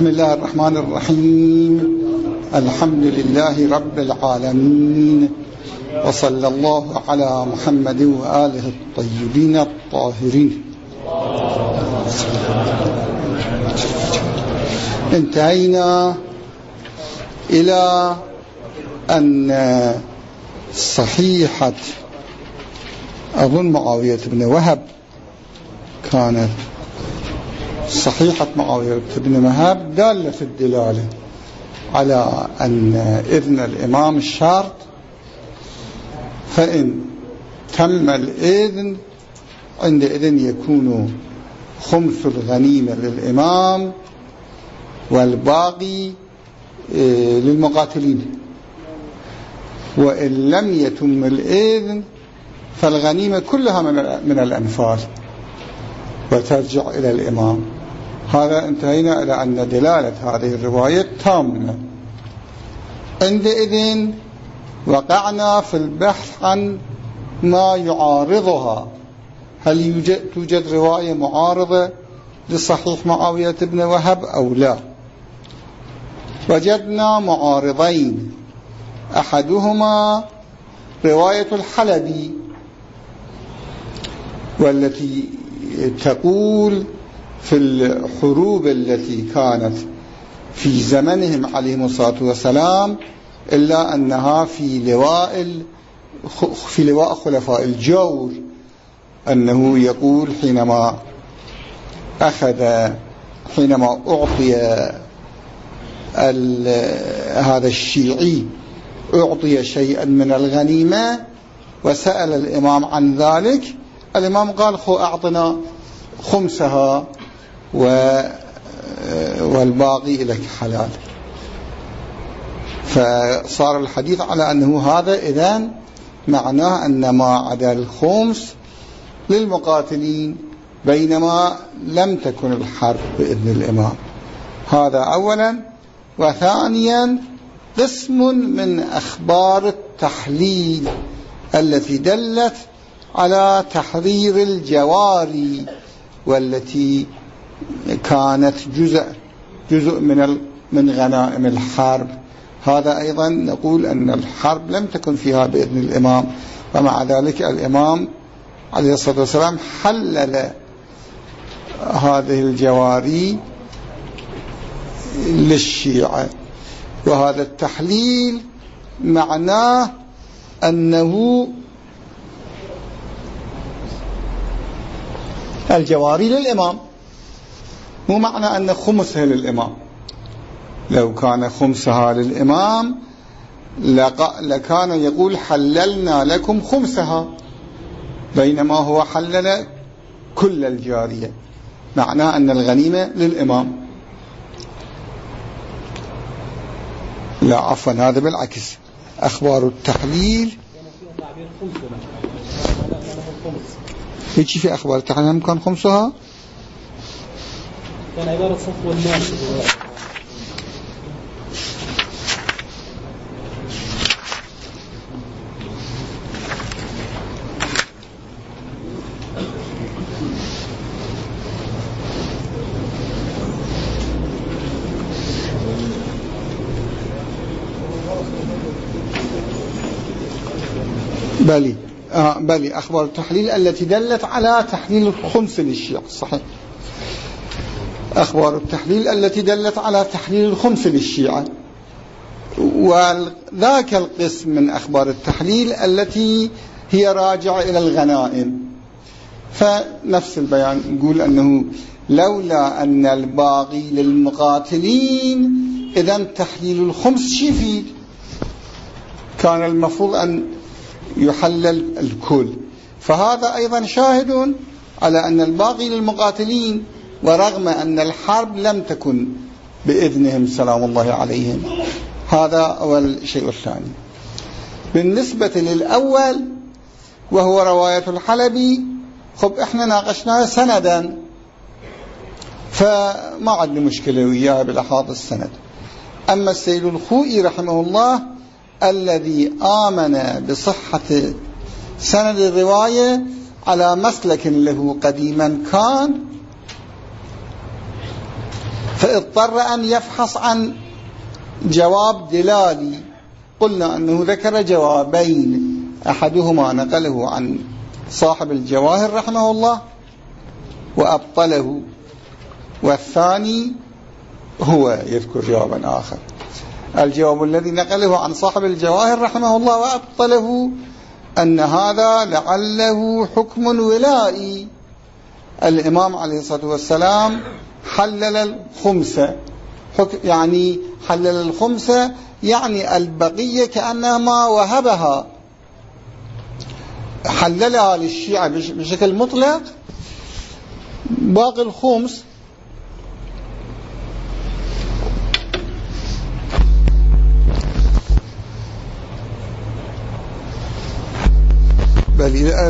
بسم الله الرحمن الرحيم. الحمد لله رب العالمين. وصلى الله على محمد وآله الطيبين الطاهرين. انتهينا إلى أن صحيحة أظن معاوية بن وهب كانت صحيحة معاوية بن وهب دالة الدلالة على أن إذن الإمام الشرط فإن تم الإذن عندئذ يكون خمس الغنيمة للإمام والباقي آه، للمقاتلين. وإن لم يتم الإذن فالغنيمة كلها من الأنفال. وترجع إلى الإمام. هذا انتهينا إلى أن دلالة هذه الرواية تامة. عندئذ وقعنا في البحث عن ما يعارضها. هل يوجد توجد رواية معارضة لصحيح معاوية بن وهب أو لا؟ وجدنا معارضين. أحدهما رواية الحلبي والتي تقول في الحروب التي كانت في زمنهم عليهم الصلاة والسلام إلا أنها في لواء في لواء خلفاء الجور أنه يقول حينما أخذ حينما أعطي هذا الشيعي أعطي شيئا من الغنيمة وسأل الإمام عن ذلك الإمام قال خو أعطنا خمسها. والباقي لك حلال. فصار الحديث على أنه هذا إذن معناه أن ما عدا الخمس للمقاتلين بينما لم تكن الحرب بإذن الإمام. هذا أولا. وثانيا قسم من أخبار التحليل التي دلت على تحرير الجواري والتي كانت جزء جزء من من غنائم الحرب. هذا أيضا نقول أن الحرب لم تكن فيها بإذن الإمام ومع ذلك الإمام عليه الصلاة والسلام حلل هذه الجواري للشيعة. وهذا التحليل معناه أنه الجواري للإمام. مو معنى أن خمسها للإمام. لو كان خمسها للإمام لكان يقول حللنا لكم خمسها. بينما هو حلل كل الجارية. معناه أن الغنيمة للإمام. لا عفوا هذا بالعكس. أخبار التحليل. هيك في أخبار التحليل كان خمسها؟ كان عبارة صفو الناس بلي آه بلي أخبار التحليل التي دلت على تحليل الخمس للشيعة صحيح. أخبار التحليل التي دلت على تحليل الخمس للشيعة. وذاك القسم من أخبار التحليل التي هي راجعة إلى الغنائم. فنفس البيان نقول أنه لولا أن الباقي للمقاتلين إذا تحليل الخمس شي يفيد كان المفروض أن يحلل الكل. فهذا أيضا شاهد على أن الباقي للمقاتلين. ورغم أن الحرب لم تكن بإذنهم سلام الله عليهم. هذا أول شيء الثاني بالنسبة للأول وهو رواية الحلبي خب إحنا ناقشناه سندا. فما عندنا مشكلة وياه بلحاظ السند. أما السيد الخوئي رحمه الله الذي آمن بصحة سند الرواية على مسلك له قديما كان فاضطر أن يفحص عن جواب دلالي. قلنا أنه ذكر جوابين. أحدهما نقله عن صاحب الجواهر رحمه الله وأبطله. والثاني هو يذكر جوابا آخر. الجواب الذي نقله عن صاحب الجواهر رحمه الله وأبطله أن هذا لعله حكم ولائي الإمام عليه الصلاة والسلام حلل الخمسة يعني حلل الخمسة يعني البقية كأنما وهبها. حللها للشيعة بشكل مطلق. باقي الخمس.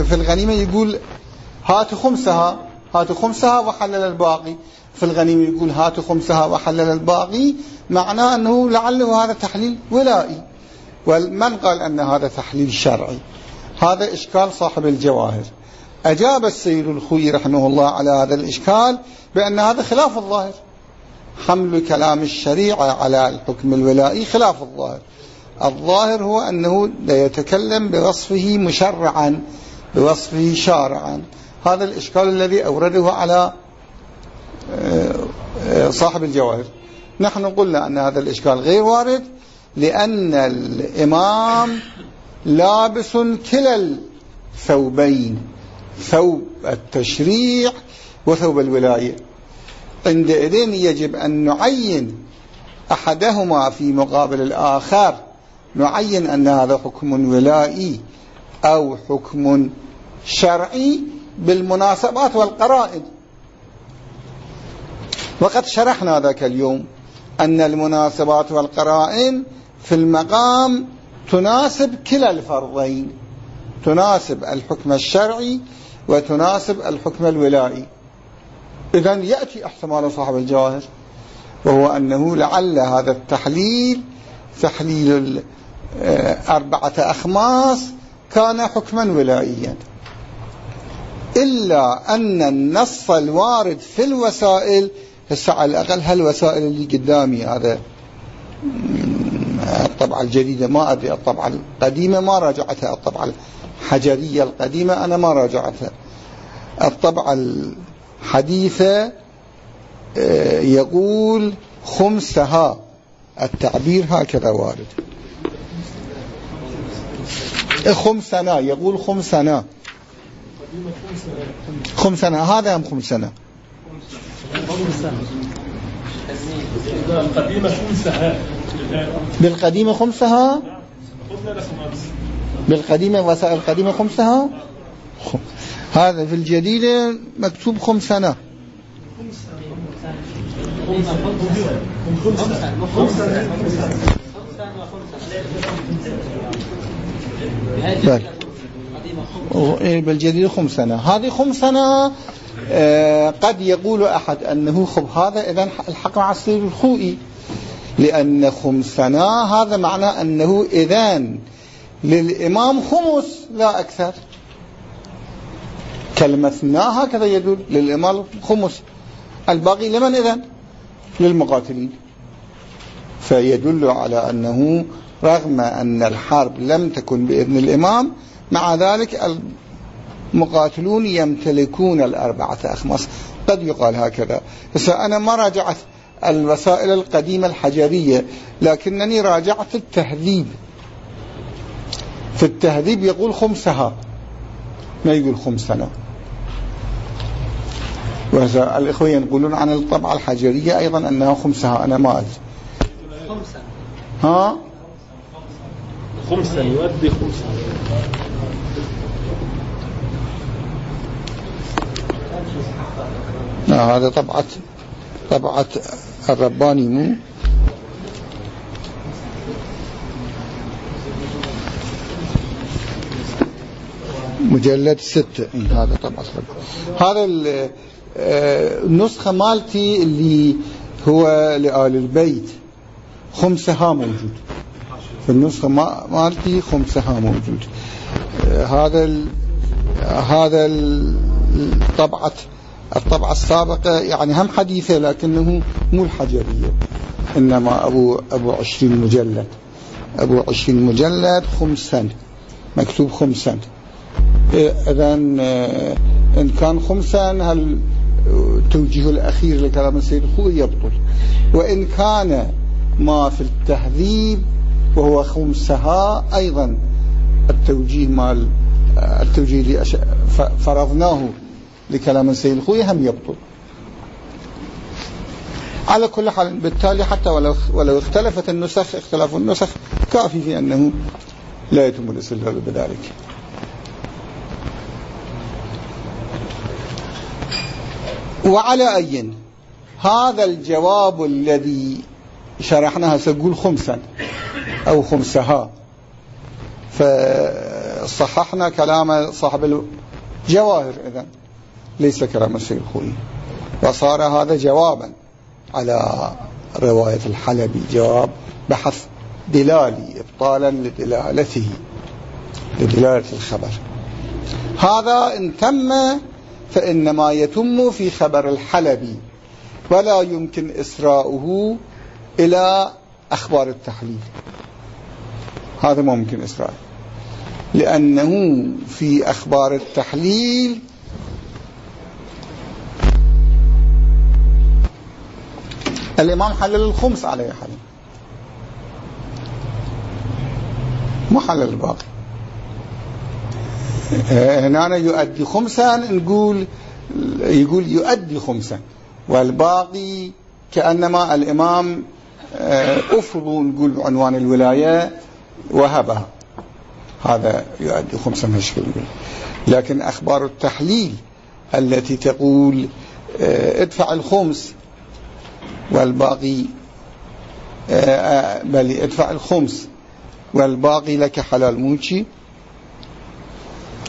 في الغنيمة يقول هات خمسها. هات خمسها وحلل الباقي. في الغنيمة يقول هات خمسها وحلل الباقي. معناه أنه لعله هذا تحليل ولائي. ومن قال أن هذا تحليل شرعي. هذا إشكال صاحب الجواهر. أجاب السيد الخوي رحمه الله على هذا الإشكال بأن هذا خلاف الظاهر. حمل كلام الشريعة على الحكم الولائي خلاف الظاهر. الظاهر هو أنه لا يتكلم بوصفه مشرعا بوصفه شارعا. هذا الإشكال الذي أورده على صاحب الجواهر. نحن قلنا أن هذا الإشكال غير وارد لأن الإمام لابس كلا الثوبين ثوب التشريع وثوب الولاية. عندئذ يجب أن نعين أحدهما في مقابل الآخر نعين أن هذا حكم ولائي أو حكم شرعي بالمناسبات والقرائن وقد شرحنا ذاك اليوم أن المناسبات والقرائن في المقام تناسب كلا الفرضين. تناسب الحكم الشرعي وتناسب الحكم الولائي. إذا يأتي احتمال صاحب الجواهر وهو أنه لعل هذا التحليل تحليل أربعة أخماس كان حكما ولائيا. إلا أن النص الوارد في الوسائل هسه على الأقل هالوسائل اللي قدامي هذا الطبعة الجديدة ما أدري الطبعة القديمة ما راجعتها الطبعة الحجرية القديمة أنا ما راجعتها. الطبعة الحديثة آه، يقول خمسها. التعبير هكذا وارد. خمسنا يقول خمسنا. خمسنا هذا هم خمسنا؟ بالقديمة خمسها. بالقديمة خمسها بالقديمة وسائل القديمة خمسها. هذا في الجديدة مكتوب خمسنا بل إيه، بالجديد خمسنا هذه خمسنا آه، قد يقول أحد أنه خب هذا إذا الحق مع السيد الخوئي لأن خمسنا هذا معناه أنه إذن للإمام خمس لا أكثر. كلمة نا هكذا يدل للإمام خمس. الباقي لمن إذن؟ للمقاتلين. فيدل على أنه رغم أن الحرب لم تكن بإذن الإمام مع ذلك المقاتلون يمتلكون الأربعة أخماس قد يقال هكذا. بس أنا ما راجعت الوسائل القديمة الحجرية لكنني راجعت التهذيب. في التهذيب يقول خمسها. ما يقول خمسنا. وهذا الإخوة يقولون عن الطبعة الحجرية أيضا أنها خمسها. أنا ما أدري. خمسة. ها؟ خمسا يؤدي خمسا هذا طبعة طبعة الرباني مو؟ مجلد ستة. إيه، هذا طبعة هذا آه، النسخة مالتي اللي هو لآل البيت. خمسها موجود. في النسخة مالتي خمسها موجود. آه، هذا ال هذا طبعة الطبعة السابقة يعني هم حديثة لكنه مو الحجرية إنما أبو, أبو عشرين مجلد. أبو عشرين مجلد خمسا مكتوب خمسا إذا آه، إن كان خمسا هل التوجيه الأخير لكلام السيد الخوي؟ يبطل. وإن كان ما في التهذيب وهو خمسها أيضا التوجيه مال آه، التوجيه فرضناه لكلام السيد الخوي هم يبطل. على كل حال بالتالي حتى ولو, ولو اختلفت النسخ اختلاف النسخ كافي في أنه لا يتم الاستدلال بذلك. وعلى أي هذا الجواب الذي شرحناها سنقول خمسا أو خمسها. فصححنا كلام صاحب الجواهر إذن. ليس السيد الخوي. وصار هذا جوابا على رواية الحلبي جواب بحث دلالي إبطالا لدلالته لدلالة الخبر. هذا إن تم فإنما يتم في خبر الحلبي ولا يمكن إسراؤه إلى أخبار التحليل. هذا ممكن إسراء لأنه في أخبار التحليل الإمام حلل الخمس عليه حل ما حلل الباقي. هنا يؤدي خمسا نقول يقول يؤدي خمسا. والباقي كأنما الإمام آه، أفرض نقول بعنوان الولاية وهبها. هذا يؤدي خمسا مشكل لكن أخبار التحليل التي تقول آه، ادفع الخمس والباقي آه، بل ادفع الخمس. والباقي لك حلال. موشي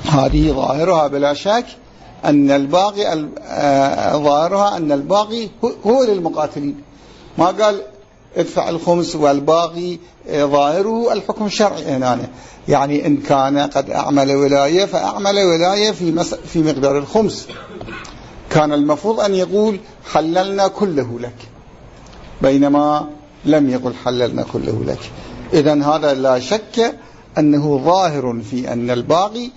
هذه ظاهرها بلا شك أن الباقي آه، ظاهرها أن الباقي هو للمقاتلين. ما قال ادفع الخمس والباقي آه، ظاهره الحكم الشرعي هنا. يعني إن كان قد أعمل ولاية فأعمل ولاية في, في مقدار الخمس. كان المفروض أن يقول حللنا كله لك. بينما لم يقل حللنا كله لك. إذا هذا لا شك أنه ظاهر في أن الباقي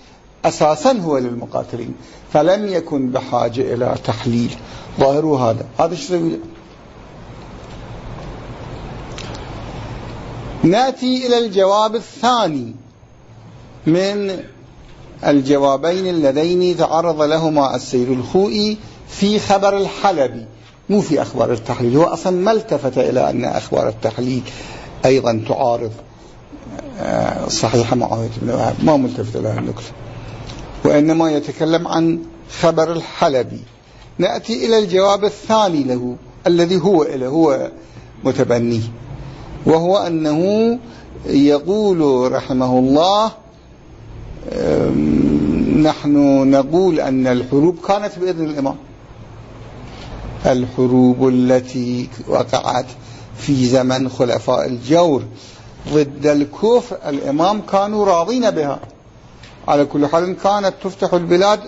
أساسا هو للمقاتلين فلم يكن بحاجة إلى تحليل. ظاهر هذا. هذا شو نأتي إلى الجواب الثاني من الجوابين اللذين تعرض لهما السيد الخوئي في خبر الحلبي. مو في أخبار التحليل. هو أصلا ما التفت إلى أن أخبار التحليل أيضا تعارض آه، صحيح معاوية بن وهب ما ملتفت إلى النكتة وإنما يتكلم عن خبر الحلبي. نأتي إلى الجواب الثاني له الذي هو إله هو متبنيه وهو أنه يقول رحمه الله نحن نقول أن الحروب كانت بإذن الإمام. الحروب التي وقعت في زمن خلفاء الجور ضد الكفر الإمام كانوا راضين بها. على كل حال كانت تفتح البلاد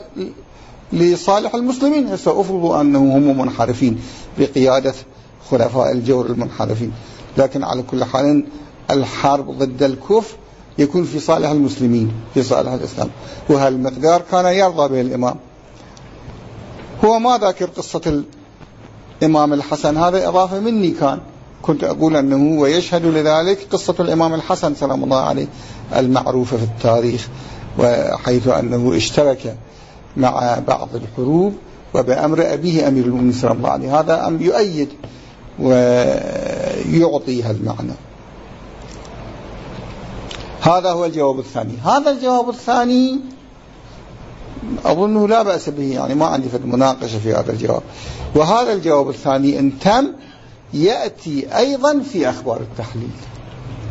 لصالح المسلمين. هسه أفرضوا أنهم هم منحرفين بقيادة خلفاء الجور المنحرفين. لكن على كل حال الحرب ضد الكفر يكون في صالح المسلمين في صالح الإسلام. وهالمقدار كان يرضى به الإمام. هو ما ذاكر قصة الإمام الحسن. هذا إضافة مني كان. كنت أقول أنه ويشهد لذلك قصة الإمام الحسن سلام الله عليه المعروفة في التاريخ وحيث أنه اشترك مع بعض الحروب وبأمر أبيه أمير المؤمنين سلام الله عليه. هذا أم يؤيد ويعطي هالمعنى هذا هو الجواب الثاني. هذا الجواب الثاني أظنه لا بأس به يعني ما عندي فد مناقشة في هذا الجواب. وهذا الجواب الثاني إن تم يأتي أيضا في أخبار التحليل.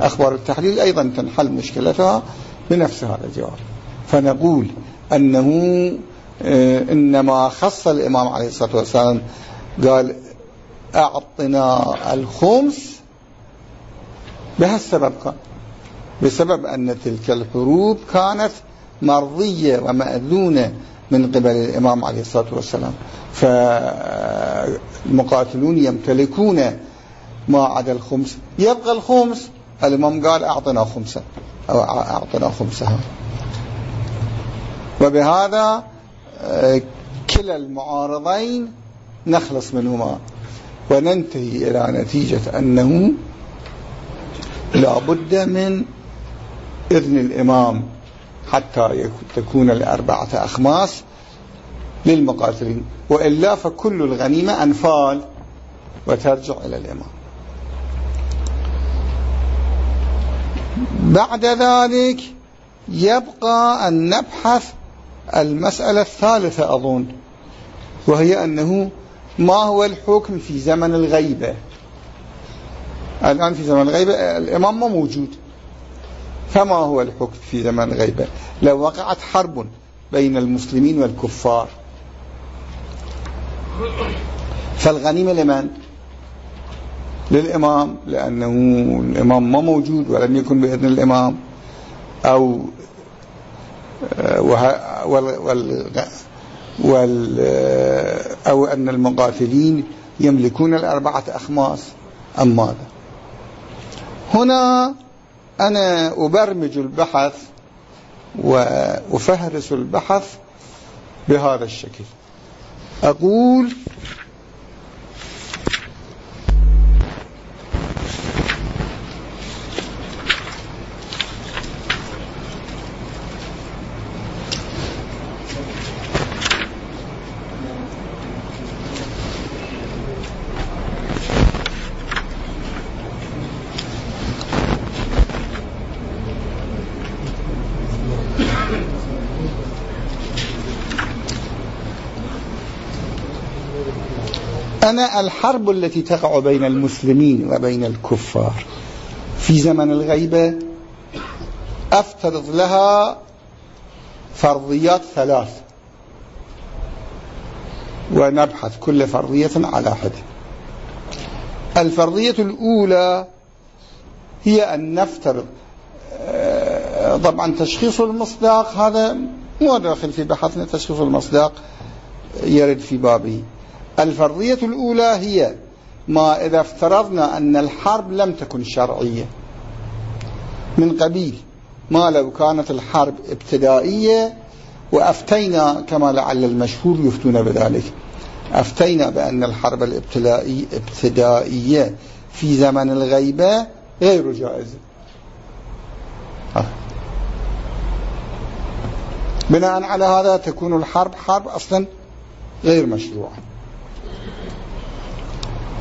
أخبار التحليل أيضا تنحل مشكلتها بنفس هذا الجواب. فنقول أنه آه، إنما خص الإمام عليه الصلاة والسلام قال أعطنا الخمس بهالسبب. كان بسبب أن تلك الحروب كانت مرضية ومأذونة من قبل الإمام عليه الصلاة والسلام. فالمقاتلون يمتلكون ما عدا الخمس. يبقى الخمس. الإمام قال أعطنا خمسة. أو أعطنا خمسها وبهذا آه، كلا المعارضين نخلص منهما. وننتهي إلى نتيجة أنه لا بد من إذن الإمام حتى تكون الأربعة أخماس للمقاتلين. وإلا فكل الغنيمة أنفال وترجع إلى الإمام. بعد ذلك يبقى أن نبحث المسألة الثالثة أظن وهي أنه ما هو الحكم في زمن الغيبة؟ الآن في زمن الغيبة الإمام ما موجود. فما هو الحكم في زمن الغيبة لو وقعت حرب بين المسلمين والكفار. فالغنيمة لمن؟ للإمام لأنه الإمام ما موجود ولم يكن بإذن الإمام. أو آه، وال وال أو أن المقاتلين يملكون الأربعة أخماس. أم ماذا؟ هنا أنا أبرمج البحث وأفهرس البحث بهذا الشكل. أقول أنا الحرب التي تقع بين المسلمين وبين الكفار في زمن الغيبة أفترض لها فرضيات ثلاث ونبحث كل فرضية على حدة الفرضية الأولى هي أن نفترض آه، طبعا تشخيص المصداق هذا مو داخل في بحثنا تشخيص المصداق يرد في بابه الفرضية الأولى هي ما إذا افترضنا أن الحرب لم تكن شرعية من قبيل ما لو كانت الحرب ابتدائية وأفتينا كما لعل المشهور يفتون بذلك. أفتينا بأن الحرب الابتدائية في زمن الغيبة غير جائزة بناء على هذا تكون الحرب حرب أصلا غير مشروعة.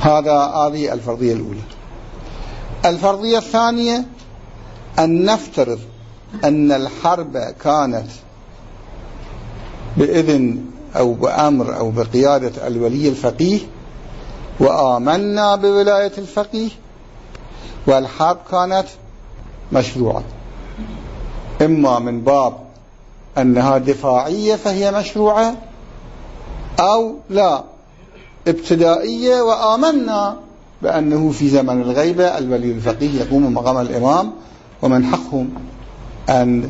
هذا هذه الفرضية الأولى. الفرضية الثانية أن نفترض أن الحرب كانت بإذن أو بأمر أو بقيادة الولي الفقيه وآمنا بولاية الفقيه والحرب كانت مشروعة. إما من باب أنها دفاعية فهي مشروعة أو لا. ابتدائية وآمنا بأنه في زمن الغيبة الولي الفقيه يقوم مقام الإمام ومن حقهم أن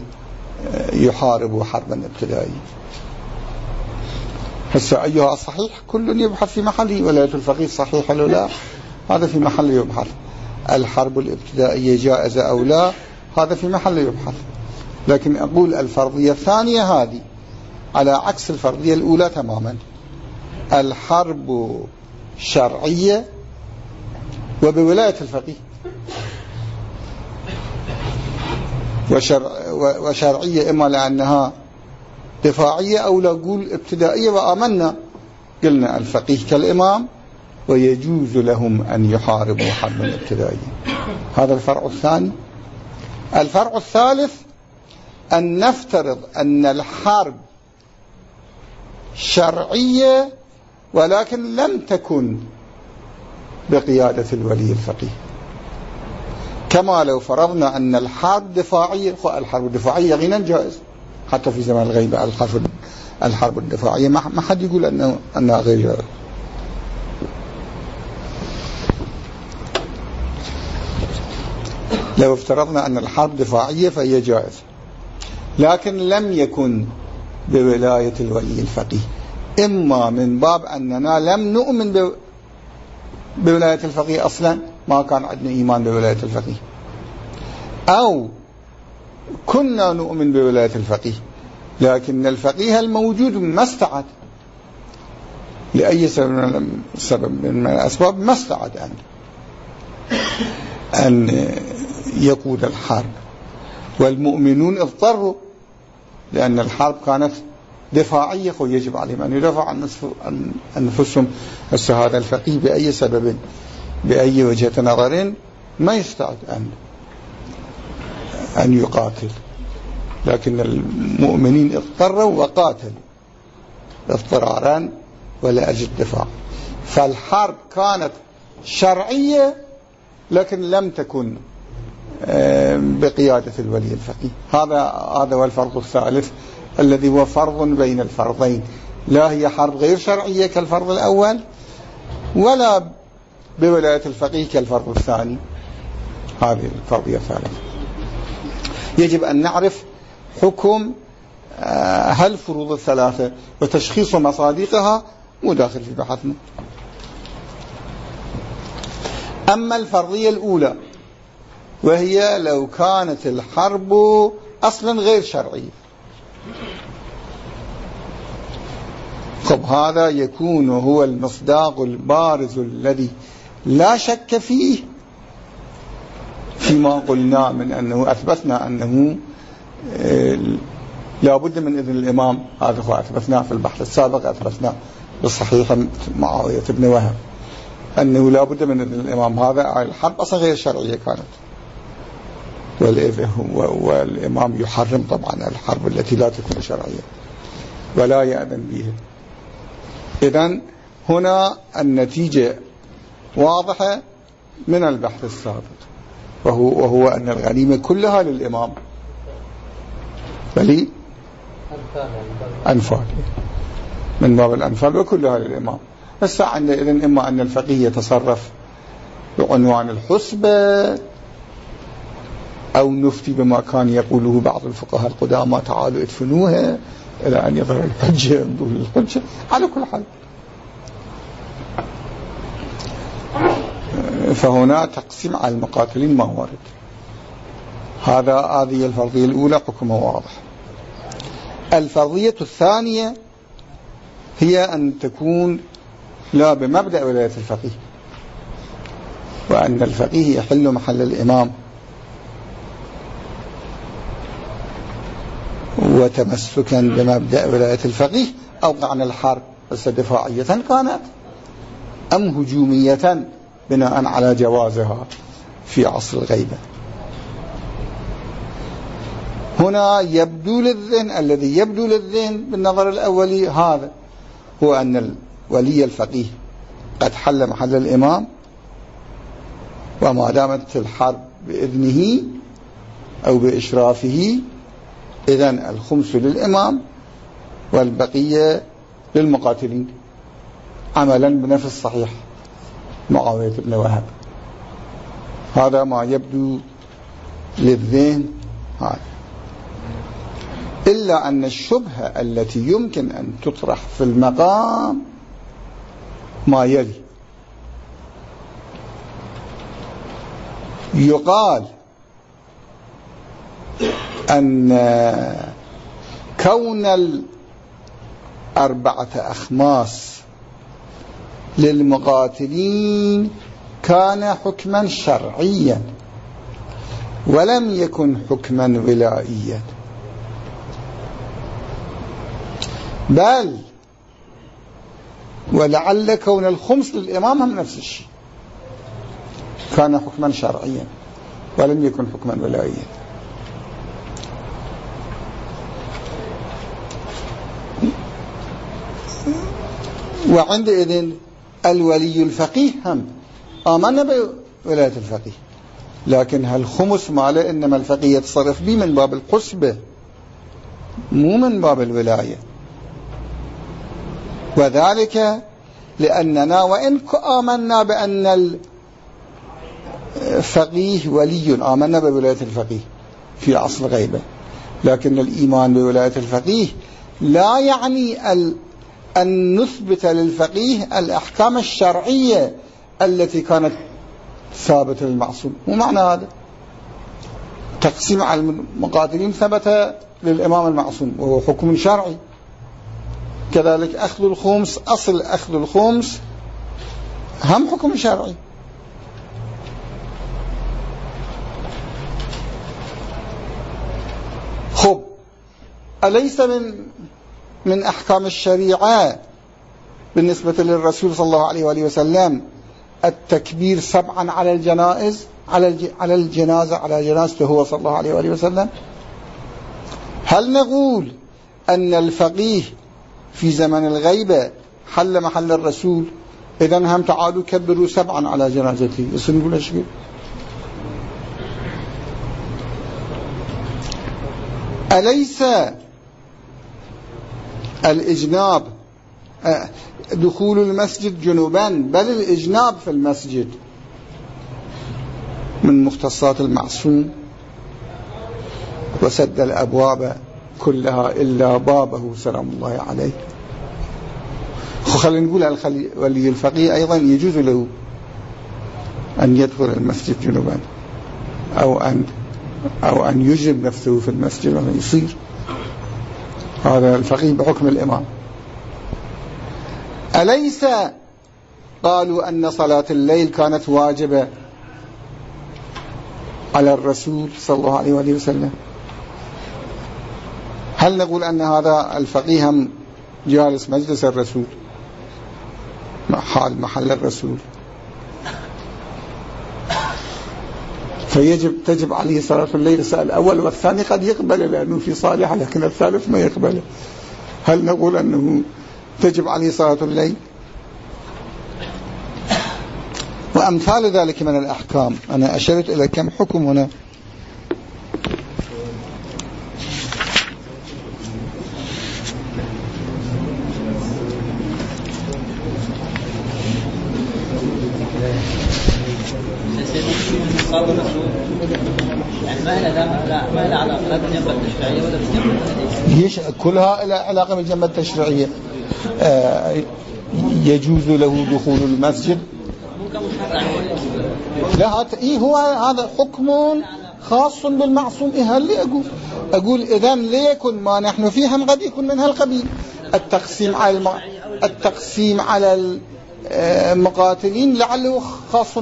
يحاربوا حربا ابتدائية. هسه أيها صحيح كل يبحث في محله ولاية الفقيه صحيح أو لا هذا في محل يبحث. الحرب الابتدائية جائزة أو لا هذا في محل يبحث. لكن أقول الفرضية الثانية هذه على عكس الفرضية الأولى تماما. الحرب شرعية وبولاية الفقيه. وشرع وشرعية إما لأنها دفاعية أو نقول ابتدائية وآمنا قلنا الفقيه كالإمام ويجوز لهم أن يحاربوا حربا ابتدائية. هذا الفرع الثاني. الفرع الثالث أن نفترض أن الحرب شرعية ولكن لم تكن بقيادة الولي الفقيه. كما لو فرضنا أن الحرب دفاعية الحرب الدفاعية غنى جائز حتى في زمان الغيبة الحرب الدفاعية. ما حد يقول أنه أنها غير جائز. لو افترضنا أن الحرب دفاعية فهي جائزة لكن لم يكن بولاية الولي الفقيه. إما من باب أننا لم نؤمن بولاية الفقيه أصلا ما كان عندنا إيمان بولاية الفقيه. أو كنا نؤمن بولاية الفقيه لكن الفقيه الموجود ما استعد. لأي سبب من الأسباب ما استعد أن أن يقود الحرب. والمؤمنون اضطروا لأن الحرب كانت دفاعية ويجب عليهم أن يدافع عن أنفسهم هذا الفقيه بأي سبب بأي وجهة نظر ما يستعد أن أن يقاتل. لكن المؤمنين اضطروا وقاتلوا. اضطرارا ولأجل الدفاع فالحرب كانت شرعية لكن لم تكن بقيادة الولي الفقيه. هذا هذا هو الفرق الثالث. الذي هو فرض بين الفرضين. لا هي حرب غير شرعية كالفرض الأول ولا بولاية الفقيه كالفرض الثاني. هذه الفرضية الثالثة. يجب أن نعرف حكم آه، هل فروض الثلاثة وتشخيص مصادقها مو داخل في بحثنا. أما الفرضية الأولى وهي لو كانت الحرب أصلا غير شرعية. طب هذا يكون هو المصداق البارز الذي لا شك فيه. فيما قلنا من أنه أثبتنا أنه آه، لا بد من إذن الإمام. هذا هو أثبتناه في البحث السابق أثبتناه بالصحيح معاوية بن وهب أنه لا بد من إذن الإمام. هذا الحرب أصلا غير شرعية كانت. والإمام يحرم طبعا الحرب التي لا تكون شرعية ولا يأذن بها. إذن هنا النتيجة واضحة من البحث السابق وهو, وهو أن الغنيمة كلها للإمام. بل أنفال. من باب الأنفال وكلها للإمام. بس عندئذ إما أن الفقيه يتصرف بعنوان الحسبة أو نفتي بما كان يقوله بعض الفقهاء القدامى تعالوا ادفنوها. إلى أن يظهر الحجة الحجة على كل حال. فهنا تقسيم على المقاتلين ما ورد هذا هذه الفرضية الأولى حكمه واضح. الفرضية الثانية هي أن تكون لا بمبدأ ولاية الفقيه. وأن الفقيه يحل محل الإمام. وتمسكا بمبدأ ولاية الفقيه أوقعنا الحرب بس دفاعية كانت. أم هجومية بناء على جوازها في عصر الغيبة. هنا يبدو للذهن الذي يبدو للذهن بالنظر الأولي هذا هو أن الولي الفقيه قد حل محل الإمام وما دامت الحرب بإذنه أو بإشرافه إذن الخمس للإمام والبقية للمقاتلين عملا بنفس الصحيح معاوية بن وهب. هذا ما يبدو للذهن هذا. إلا أن الشبهة التي يمكن أن تطرح في المقام ما يلي. يقال أن كون الأربعة أخماس للمقاتلين كان حكما شرعيا ولم يكن حكما ولائيا. بل ولعل كون الخمس للإمام هم نفس الشيء. كان حكما شرعيا ولم يكن حكما ولائيا. وعندئذ الولي الفقيه هم. آمن بولاية الفقيه. لكن هالخمس ماله إنما الفقيه يتصرف به من باب القصبة مو من باب الولاية. وذلك لأننا وإن آمنا بأن الفقيه ولي آمنا بولاية الفقيه في عصر غيبة. لكن الإيمان بولاية الفقيه لا يعني أن نثبت للفقيه الأحكام الشرعية التي كانت ثابتة للمعصوم. مو معنى هذا؟ تقسيم على المقاتلين ثبت للإمام المعصوم وهو حكم شرعي. كذلك أخذ الخمس أصل أخذ الخمس هم حكم شرعي. خب أليس من من أحكام الشريعة بالنسبة للرسول صلى الله عليه وآله وسلم. التكبير سبعا على الجنائز على على الجنازة على جنازته هو صلى الله عليه وآله وسلم. هل نقول أن الفقيه في زمن الغيبة حل محل الرسول؟ إذا هم تعالوا كبروا سبعا على جنازته. بس نقول إيش أليس الإجناب دخول المسجد جنوبا بل الإجناب في المسجد. من مختصات المعصوم وسد الأبواب كلها إلا بابه سلام الله عليه. خلينا نقول ولي الفقيه أيضا يجوز له أن يدخل المسجد جنوبا أو أن أو أن يجرب نفسه في المسجد وما يصير. هذا الفقيه بحكم الإمام. أليس قالوا أن صلاة الليل كانت واجبة على الرسول صلى الله عليه وآله وسلم؟ هل نقول أن هذا الفقيه هم جالس مجلس الرسول؟ حال محل الرسول. فيجب تجب عليه صلاة الليل الأول والثاني قد يقبل لأنه في صالح لكن الثالث ما يقبله هل نقول أنه تجب عليه صلاة الليل؟ وأمثال ذلك من الأحكام. أنا أشرت إلى كم حكم هنا. كلها لها علاقة بالجنبة التشريعية. آه، يجوز له دخول المسجد. لا إيه هو هذا حكم خاص بالمعصوم. إيه أقول؟ أقول إذا ليكن ما نحن فيه قد يكون من هالقبيل التقسيم على الم... التقسيم على المقاتلين لعله خاص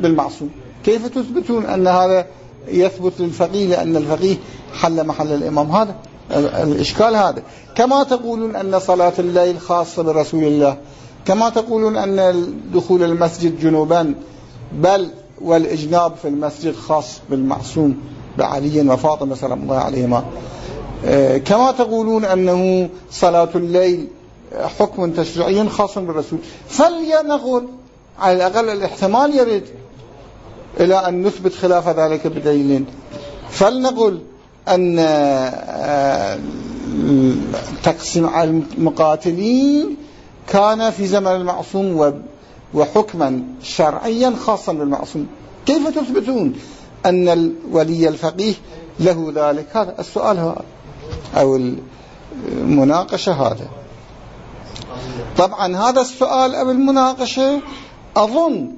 بالمعصوم. كيف تثبتون أن هذا يثبت للفقيه؟ لأن الفقيه حل محل الإمام هذا. الإشكال هذا. كما تقولون أن صلاة الليل خاصة برسول الله. كما تقولون أن دخول المسجد جنوبا. بل والإجناب في المسجد خاص بالمعصوم بعلي وفاطمة سلام الله عليهما. آه، كما تقولون أنه صلاة الليل حكم تشريعي خاص بالرسول. فلينقل على الأقل الاحتمال يرد إلى أن نثبت خلاف ذلك بدليل. فلنقل أن آه، تقسيم المقاتلين كان في زمن المعصوم وحكما شرعيا خاصا بالمعصوم. كيف تثبتون أن الولي الفقيه له ذلك؟ هذا السؤال هذا أو المناقشة هذا. طبعا هذا السؤال أو المناقشة أظن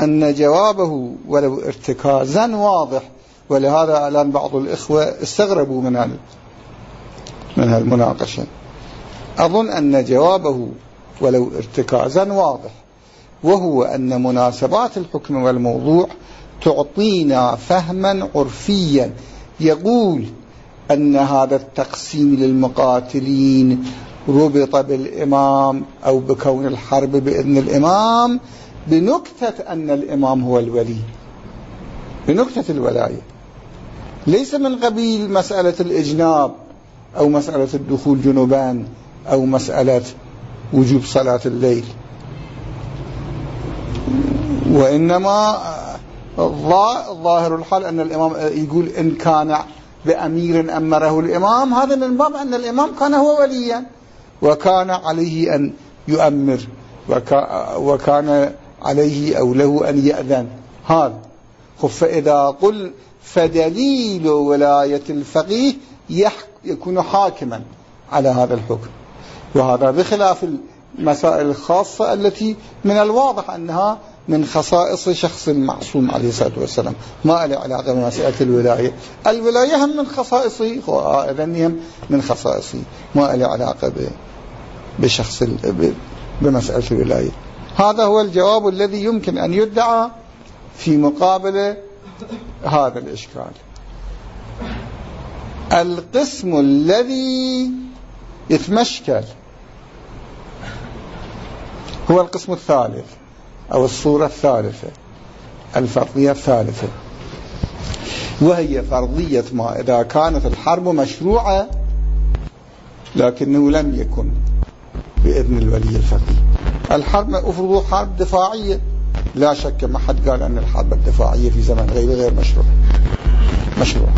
أن جوابه ولو ارتكازا واضح ولهذا الآن بعض الإخوة استغربوا من من المناقشة أظن أن جوابه ولو ارتكازا واضح وهو أن مناسبات الحكم والموضوع تعطينا فهما عرفيا. يقول أن هذا التقسيم للمقاتلين ربط بالإمام أو بكون الحرب بإذن الإمام بنكتة أن الإمام هو الولي بنكتة الولاية. ليس من قبيل مسألة الإجناب أو مسألة الدخول جنوبان أو مسألة وجوب صلاة الليل. وإنما ظاهر الحال أن الإمام يقول إن كان بأمير أمره الإمام هذا من باب أن الإمام كان هو وليا وكان عليه أن يؤمر وكان عليه أو له أن يأذن. هذا. فإذا قل فدليل ولاية الفقيه يكون حاكما على هذا الحكم. وهذا بخلاف المسائل الخاصة التي من الواضح أنها من خصائص شخص المعصوم عليه الصلاة والسلام. ما له علاقة بمسألة الولاية. الولاية هم من خصائصه إذن هم من خصائصه. ما له علاقة بشخص بمسألة الولاية. هذا هو الجواب الذي يمكن أن يدعى في مقابل هذا الإشكال. القسم الذي يتمشكل هو القسم الثالث أو الصورة الثالثة الفرضية الثالثة. وهي فرضية ما إذا كانت الحرب مشروعة لكنه لم يكن بإذن الولي الفقيه. الحرب أفرضوا حرب دفاعية. لا شك ما حد قال أن الحرب الدفاعية في زمن غير غير مشروع. مشروع.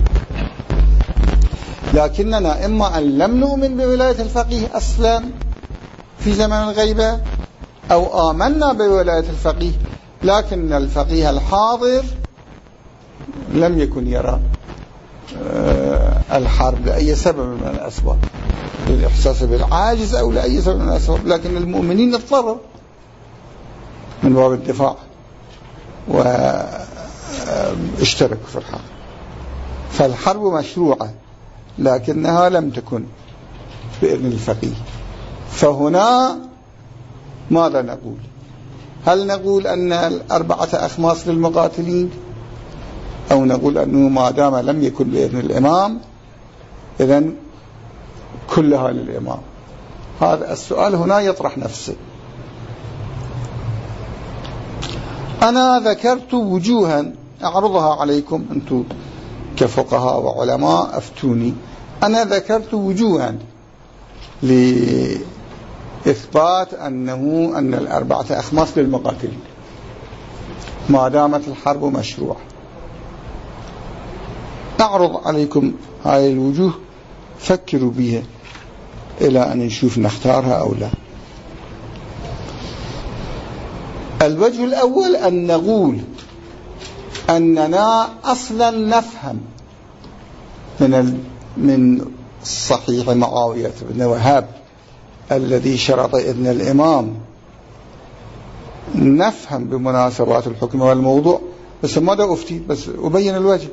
لكننا إما أن لم نؤمن بولاية الفقيه أصلا في زمن الغيبة أو آمنا بولاية الفقيه لكن الفقيه الحاضر لم يكن يرى آه، الحرب لأي سبب من الأسباب للإحساس بالعاجز أو لأي سبب من الأسباب لكن المؤمنين اضطروا من باب الدفاع. واشتركوا في الحرب. فالحرب مشروعة لكنها لم تكن بإذن الفقيه. فهنا ماذا نقول؟ هل نقول أن الأربعة أخماس للمقاتلين؟ أو نقول أنه ما دام لم يكن بإذن الإمام إذن كلها للإمام. هذا السؤال هنا يطرح نفسه. أنا ذكرت وجوها أعرضها عليكم أنتم كفقهاء وعلماء أفتوني. أنا ذكرت وجوها لإثبات أنه أن الأربعة أخماس للمقاتلين ما دامت الحرب مشروع أعرض عليكم هاي الوجوه فكروا بها إلى أن نشوف نختارها أو لا. الوجه الأول أن نقول أننا أصلا نفهم من من صحيح معاوية بن وهاب الذي شرط إذن الإمام. نفهم بمناسبات الحكم والموضوع بس ماذا أفتي؟ بس أبين الوجه.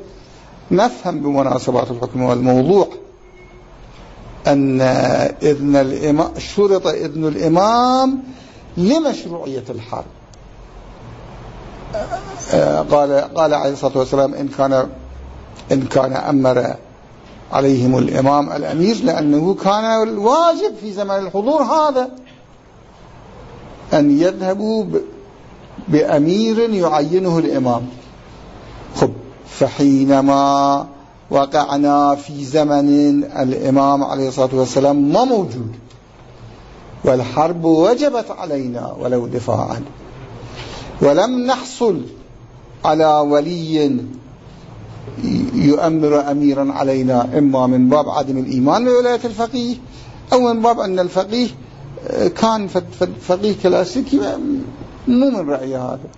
نفهم بمناسبات الحكم والموضوع أن إذن الإمام شرط إذن الإمام لمشروعية الحرب. قال قال عليه الصلاة والسلام إن كان إن كان أمر عليهم الإمام الأمير لأنه كان الواجب في زمن الحضور هذا أن يذهبوا بأمير يعينه الإمام. خب فحينما وقعنا في زمن الإمام عليه الصلاة والسلام ما موجود. والحرب وجبت علينا ولو دفاعا. ولم نحصل على ولي يؤمر أميرا علينا إما من باب عدم الإيمان بولاية الفقيه أو من باب أن الفقيه كان فقيه كلاسيكي مو من رأي هذا.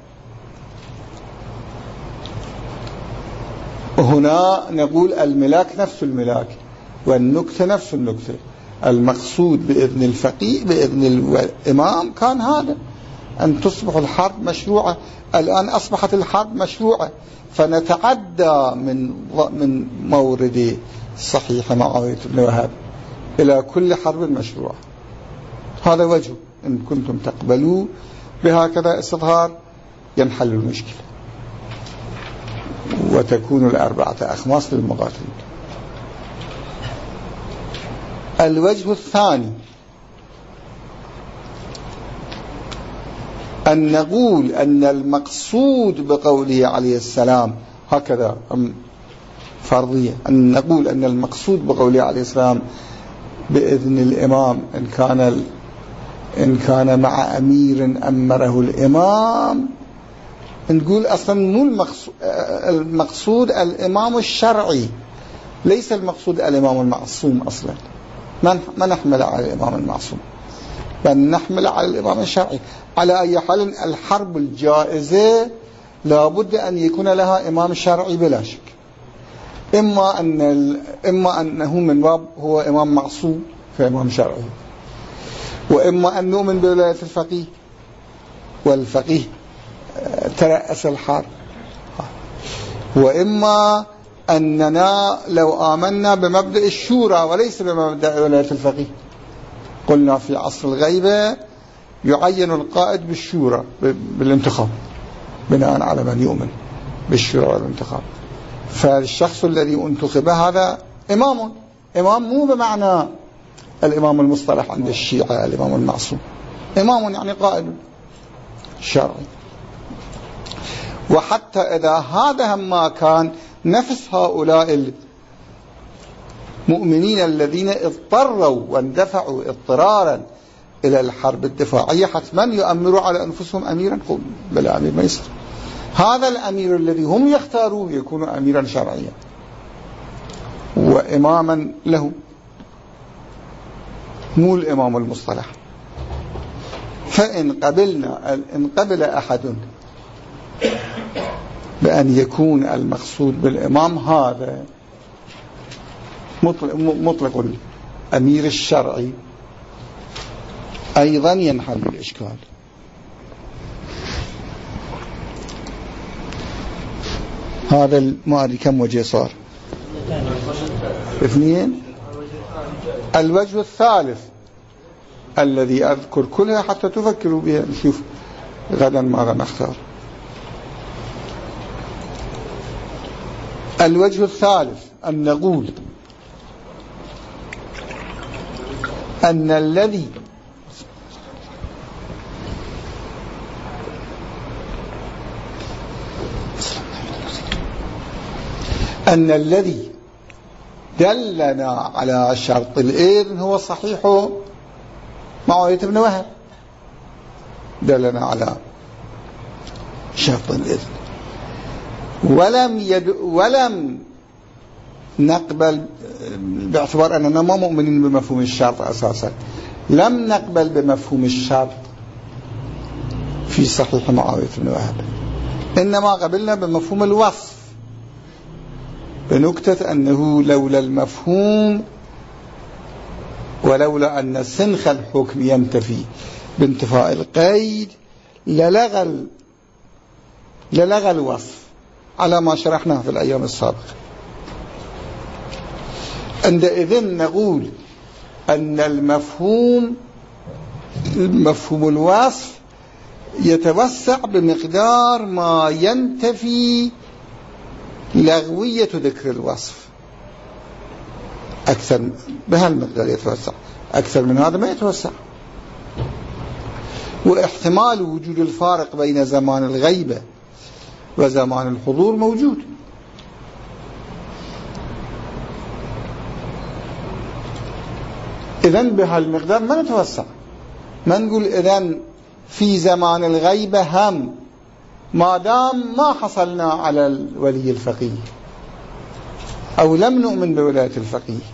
وهنا نقول الملاك نفس الملاك والنكتة نفس النكتة. المقصود بإذن الفقيه بإذن الإمام كان هذا. أن تصبح الحرب مشروعة. الآن أصبحت الحرب مشروعة. فنتعدى من من مورد صحيح معاوية بن وهاب. إلى كل حرب مشروعة. هذا وجه إن كنتم تقبلوا بهكذا استظهار ينحل المشكلة. وتكون الأربعة أخماس للمقاتلين. الوجه الثاني أن نقول أن المقصود بقوله عليه السلام هكذا فرضية أن نقول أن المقصود بقوله عليه السلام بإذن الإمام إن كان إن كان مع أمير أمره الإمام نقول أصلا مو المقصود, الإمام الشرعي ليس المقصود الإمام المعصوم أصلا. ما نحمل على الإمام المعصوم. بل نحمل على الإمام الشرعي على أي حال الحرب الجائزة لابد أن يكون لها إمام شرعي بلا شك. إما, أن إما أنه من باب هو إمام معصوم فإمام شرعي وإما أن نؤمن بولاية الفقيه. والفقيه آه، ترأس الحرب. وإما أننا لو آمنا بمبدأ الشورى وليس بمبدأ ولاية الفقيه. قلنا في عصر الغيبة يعين القائد بالشورى بالانتخاب بناء على من يؤمن بالشورى والانتخاب. فالشخص الذي انتخب هذا إمام إمام مو بمعنى الإمام المصطلح عند الشيعة الإمام المعصوم. إمام يعني قائد شرعي. وحتى إذا هذا ما كان نفس هؤلاء المؤمنين الذين اضطروا واندفعوا اضطرارا إلى الحرب الدفاعية حتما يؤمروا على أنفسهم أميرا. بلا أمير ما يصير. هذا الأمير الذي هم يختاروه يكون أميرا شرعيا وإماما له. مو الإمام المصطلح. فإن قبلنا إن قبل أحد بأن يكون المقصود بالإمام هذا مطلق, مطلق الأمير الشرعي. أيضا ينحل الإشكال. هذا أدري كم وجه صار؟ اثنين. الوجه الثالث الذي أذكر كلها حتى تفكروا بها. نشوف غدا ماذا نختار الوجه الثالث أن نقول أن الذي أن الذي دلنا على شرط الإذن هو صحيح معاوية بن وهب. دلنا على شرط الإذن. ولم يد ولم نقبل باعتبار أننا ما مؤمنين بمفهوم الشرط أساسا. لم نقبل بمفهوم الشرط في صحيح معاوية بن وهب. إنما قبلنا بمفهوم الوصف. بنكتة أنه لولا المفهوم ولولا أن سنخ الحكم ينتفي بانتفاء القيد للغى للغى الوصف على ما شرحناه في الأيام السابقة. عندئذ نقول أن المفهوم مفهوم الوصف يتوسع بمقدار ما ينتفي لغوية ذكر الوصف. أكثر بهالمقدار يتوسع. أكثر من هذا ما يتوسع. واحتمال وجود الفارق بين زمان الغيبة وزمان الحضور موجود. إذن بهالمقدار ما نتوسع ما نقول إذن في زمان الغيبة هم ما دام ما حصلنا على الولي الفقيه أو لم نؤمن بولاية الفقيه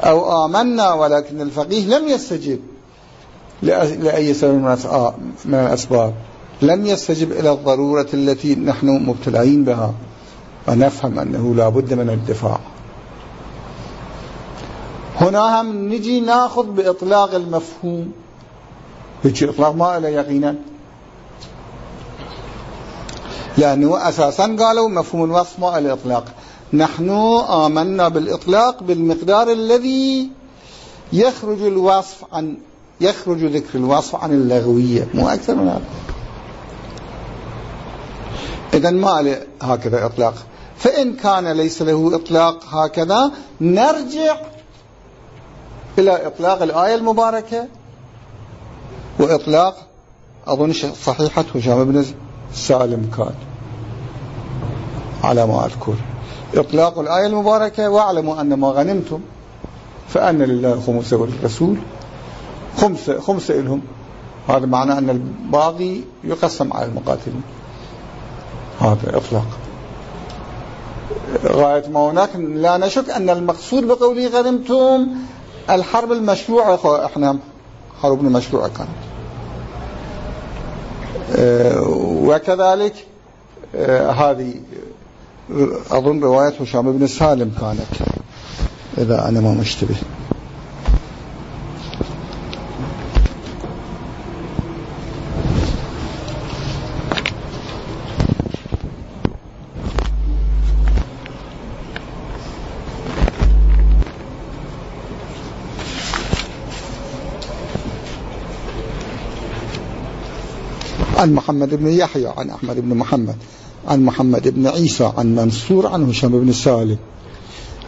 أو آمنا ولكن الفقيه لم يستجب لأي سبب من الأسباب لم يستجب إلى الضرورة التي نحن مبتلعين بها ونفهم أنه لا بد من الدفاع. هنا هم نجي ناخذ بإطلاق المفهوم. هيك إطلاق ما له يقينا. لأنه أساسا قالوا مفهوم الوصف ما له إطلاق. نحن آمنا بالإطلاق بالمقدار الذي يخرج الوصف عن يخرج ذكر الوصف عن اللغوية. مو أكثر من هذا. إذا ما له هكذا إطلاق. فإن كان ليس له إطلاق هكذا نرجع إلى إطلاق الآية المباركة وإطلاق أظن صحيحة هشام بن سالم كان. على ما أذكر. إطلاق الآية المباركة واعلموا أن ما غنمتم فأن لله خمسة وللرسول خمسة, خمسة إلهم هذا معنى أن الباقي يقسم على المقاتلين. هذا إطلاق. غاية ما هناك لا نشك أن المقصود بقوله غنمتم الحرب المشروعة إحنا حربنا مشروعة كانت آه، وكذلك آه، هذه أظن رواية هشام بن سالم كانت إذا أنا ما مشتبه. عن محمد بن يحيى عن أحمد بن محمد عن محمد بن عيسى عن منصور عن هشام بن سالم.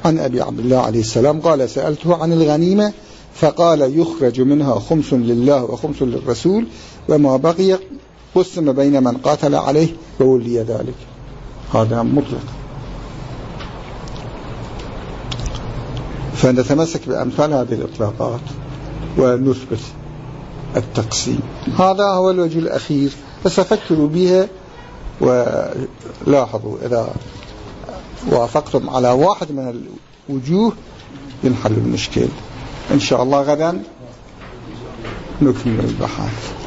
عن أبي عبد الله عليه السلام قال سألته عن الغنيمة فقال يخرج منها خمس لله وخمس للرسول وما بقي قسم بين من قاتل عليه وولي ذلك. هذا مطلق. فنتمسك بأمثال هذه الإطلاقات ونثبت التقسيم. هذا هو الوجه الأخير. فسفكروا بها ولاحظوا إذا وافقتم على واحد من الوجوه ينحل المشكل. إن شاء الله غدا نكمل البحث